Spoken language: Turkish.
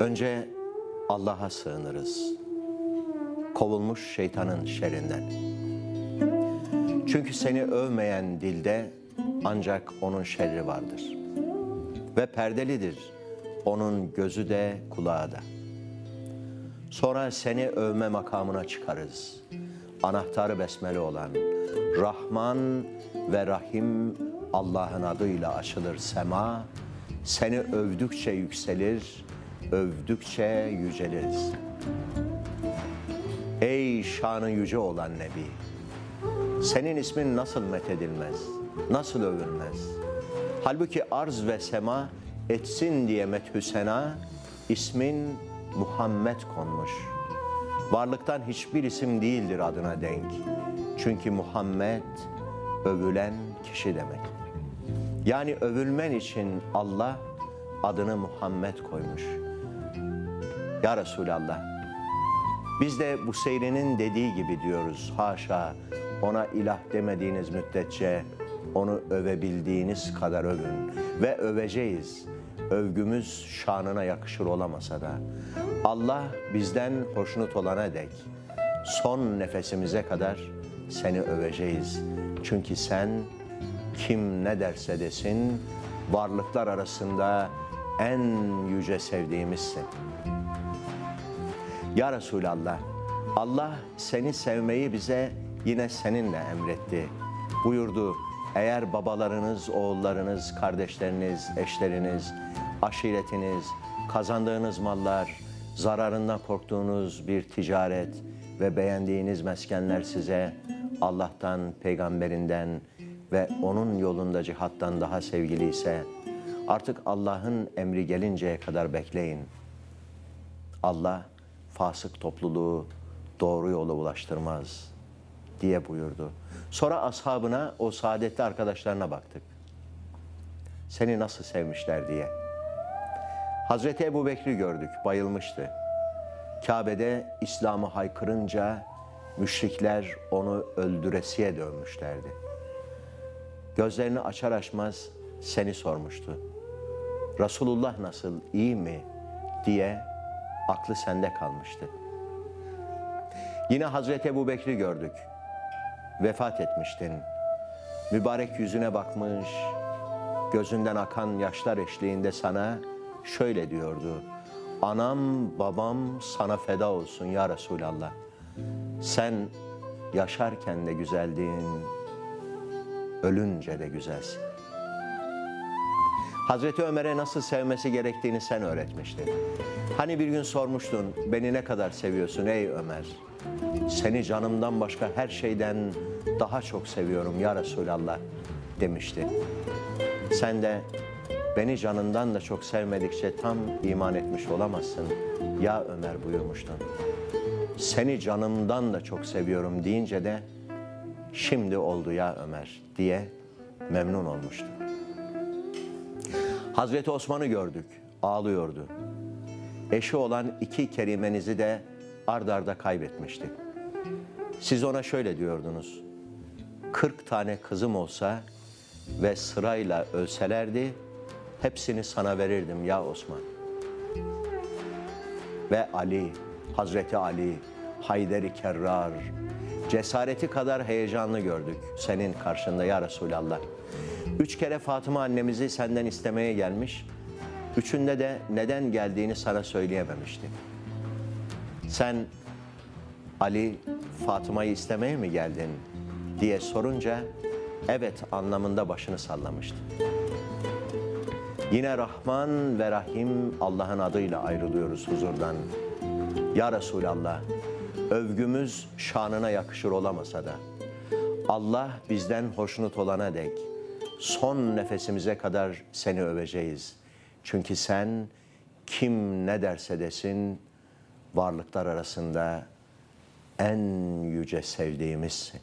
Önce Allah'a sığınırız. Kovulmuş şeytanın şerrinden. Çünkü seni övmeyen dilde ancak onun şerri vardır. Ve perdelidir onun gözü de kulağı da. Sonra seni övme makamına çıkarız. Anahtarı besmele olan Rahman ve Rahim Allah'ın adıyla açılır sema. Seni övdükçe yükselir, övdükçe yüceliriz. Ey şanı yüce olan Nebi! Senin ismin nasıl methedilmez, nasıl övülmez? Halbuki arz ve sema etsin diye methü sena, ismin Muhammed konmuş. Varlıktan hiçbir isim değildir adına denk. Çünkü Muhammed övülen kişi demek. Yani övülmen için Allah adını Muhammed koymuş. Ya Resulallah, biz de bu seyrinin dediği gibi diyoruz. Haşa ona ilah demediğiniz müddetçe onu övebildiğiniz kadar övün. Ve öveceğiz. Övgümüz şanına yakışır olamasa da. Allah bizden hoşnut olana dek son nefesimize kadar seni öveceğiz. Çünkü sen kim ne derse desin varlıklar arasında en yüce sevdiğimizsin. Ya Resulallah, Allah seni sevmeyi bize yine seninle emretti. Buyurdu, eğer babalarınız, oğullarınız, kardeşleriniz, eşleriniz, aşiretiniz, kazandığınız mallar, zararından korktuğunuz bir ticaret ve beğendiğiniz meskenler size Allah'tan, peygamberinden ve onun yolunda cihattan daha sevgili ise artık Allah'ın emri gelinceye kadar bekleyin. Allah fasık topluluğu doğru yola ulaştırmaz diye buyurdu. Sonra ashabına, o saadetli arkadaşlarına baktık. Seni nasıl sevmişler diye. Hazreti Ebu Bekri gördük, bayılmıştı. Kabe'de İslam'ı haykırınca müşrikler onu öldüresiye dönmüşlerdi. Gözlerini açar açmaz seni sormuştu. Resulullah nasıl, iyi mi diye aklı sende kalmıştı. Yine Hazreti Ebu Bekri gördük. Vefat etmiştin. Mübarek yüzüne bakmış, gözünden akan yaşlar eşliğinde sana şöyle diyordu. Anam babam sana feda olsun ya Resulallah. Sen yaşarken de güzeldin, ölünce de güzelsin. Hazreti Ömer'e nasıl sevmesi gerektiğini sen öğretmiştin. Hani bir gün sormuştun, beni ne kadar seviyorsun ey Ömer? Seni canımdan başka her şeyden daha çok seviyorum ya Resulallah demişti. Sen de beni canından da çok sevmedikçe tam iman etmiş olamazsın ya Ömer buyurmuştun. Seni canımdan da çok seviyorum deyince de şimdi oldu ya Ömer diye memnun olmuştu. Hazreti Osman'ı gördük, ağlıyordu. Eşi olan iki kerimenizi de ard arda kaybetmişti. Siz ona şöyle diyordunuz. 40 tane kızım olsa ve sırayla ölselerdi, hepsini sana verirdim ya Osman. Ve Ali, Hazreti Ali, Hayderi Kerrar, cesareti kadar heyecanlı gördük senin karşında ya Resulallah. Üç kere Fatıma annemizi senden istemeye gelmiş, üçünde de neden geldiğini sana söyleyememişti. Sen Ali Fatıma'yı istemeye mi geldin diye sorunca evet anlamında başını sallamıştı. Yine Rahman ve Rahim Allah'ın adıyla ayrılıyoruz huzurdan. Ya Resulallah, övgümüz şanına yakışır olamasa da Allah bizden hoşnut olana dek son nefesimize kadar seni öveceğiz. Çünkü sen kim ne derse desin varlıklar arasında en yüce sevdiğimizsin.